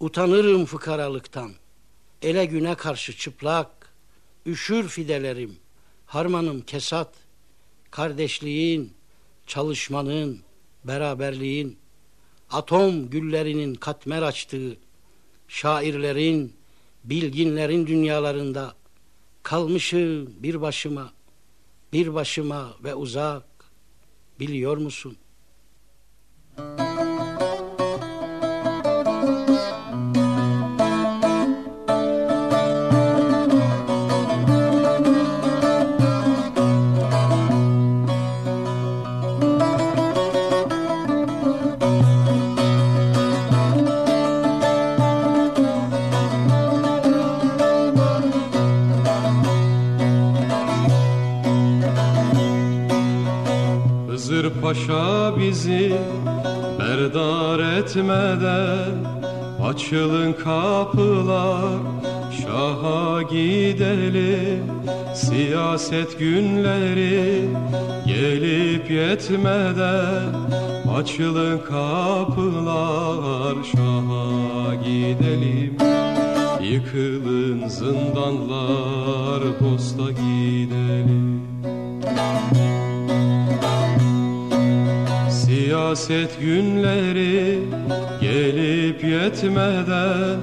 Utanırım fıkaralıktan. Ele güne karşı çıplak, üşür fidelerim. Harmanım kesat, kardeşliğin, çalışmanın, beraberliğin, atom güllerinin katmer açtığı, şairlerin, bilginlerin dünyalarında kalmışım bir başıma, bir başıma ve uzak, biliyor musun? Paşa bizi berdar etmeden Açılın kapılar şaha gidelim. Siyaset günleri gelip yetmeden Açılın kapılar şaha gidelim. Yıkılın zindanlar dosta gidelim Siyaset günleri gelip yetmeden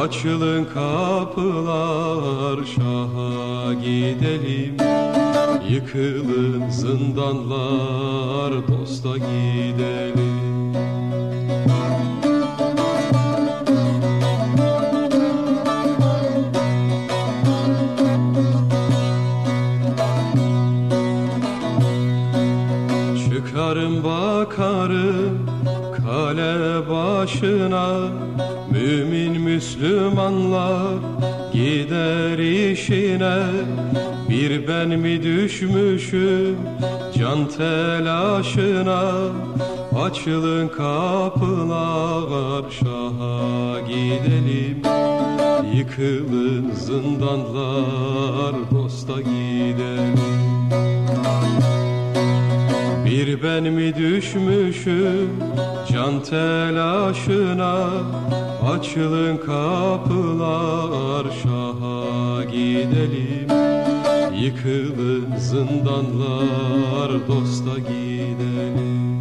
Açılın kapılar şaha gidelim. Yıkılın zindanlar dosta gidelim kale başına Mümin Müslümanlar gider işine. Bir ben mi düşmüşüm can telaşına? Açılın kapılar şaha gidelim. Yıkılın zindanlar dosta gidelim ben mi düşmüşüm can telaşına? Açılın kapılar şaha gidelim. Yıkılın zindanlar dosta gidelim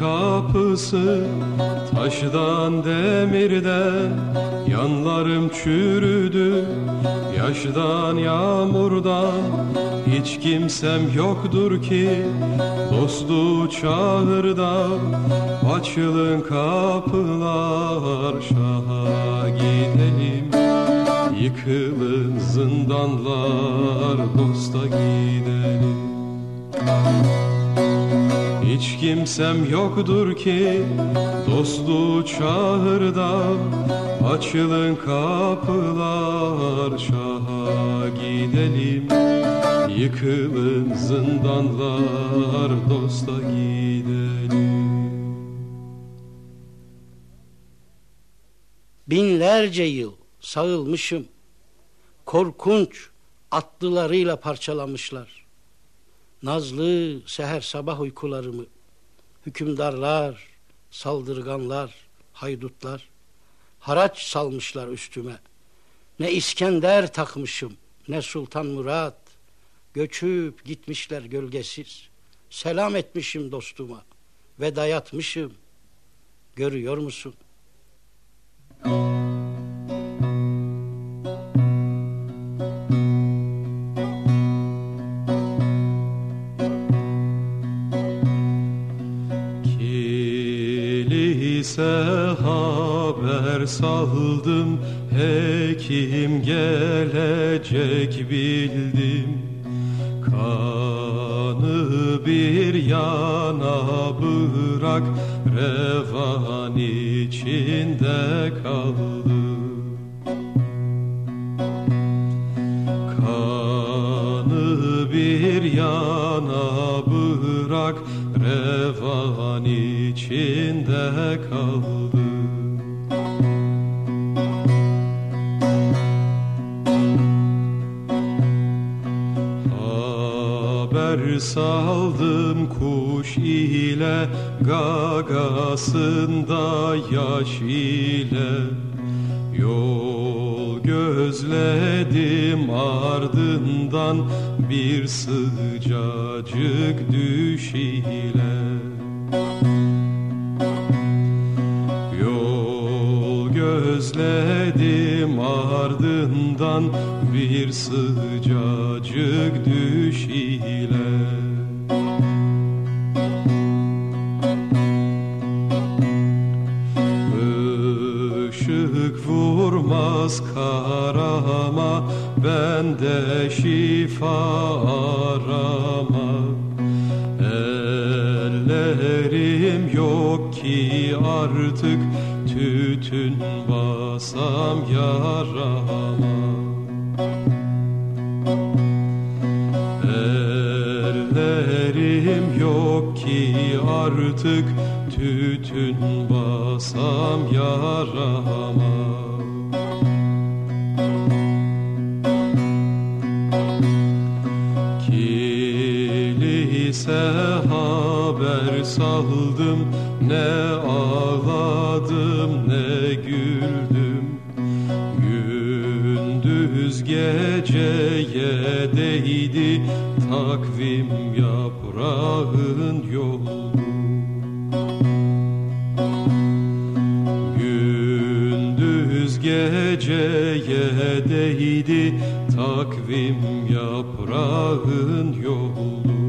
kapısı taşdan demirden Yanlarım çürüdü. Yaşdan yağmurdan Hiç kimsem yoktur ki dostu çağırda Açılın kapılar şaha gidelim. Yıkılın zindanlar dosta gidelim hiç kimsem yoktur ki dostu çağırda Açılın kapılar şaha gidelim. Yıkılın zindanlar dosta gidelim. Binlerce yıl sağılmışım. Korkunç atlılarıyla parçalamışlar Nazlı seher sabah uykularımı, hükümdarlar, saldırganlar, haydutlar, haraç salmışlar üstüme. Ne İskender takmışım, ne Sultan Murat, göçüp gitmişler gölgesiz. Selam etmişim dostuma, ve dayatmışım. Görüyor musun? Kilise haber saldım Hekim gelecek bildim. Kanı bir yana bırak Revan içinde kaldı Kanı bir yana bırak hevan içinde kaldı. Haber saldım kuş ile gagasında yaş ile. Yol gözledim ardından bir sıcacık düş ile. Yol gözledim ardından bir sıcacık düş ile vurmaz karama ben de şifa arama. Ellerim yok ki artık tütün basam yarama. Ellerim yok ki artık tütün basam yarama Kilise haber saldım ne ağladım ne güldüm. Gündüz geceye değdi takvim yaprağın yolu. Gündüz geceye değdi takvim yaprağın yolu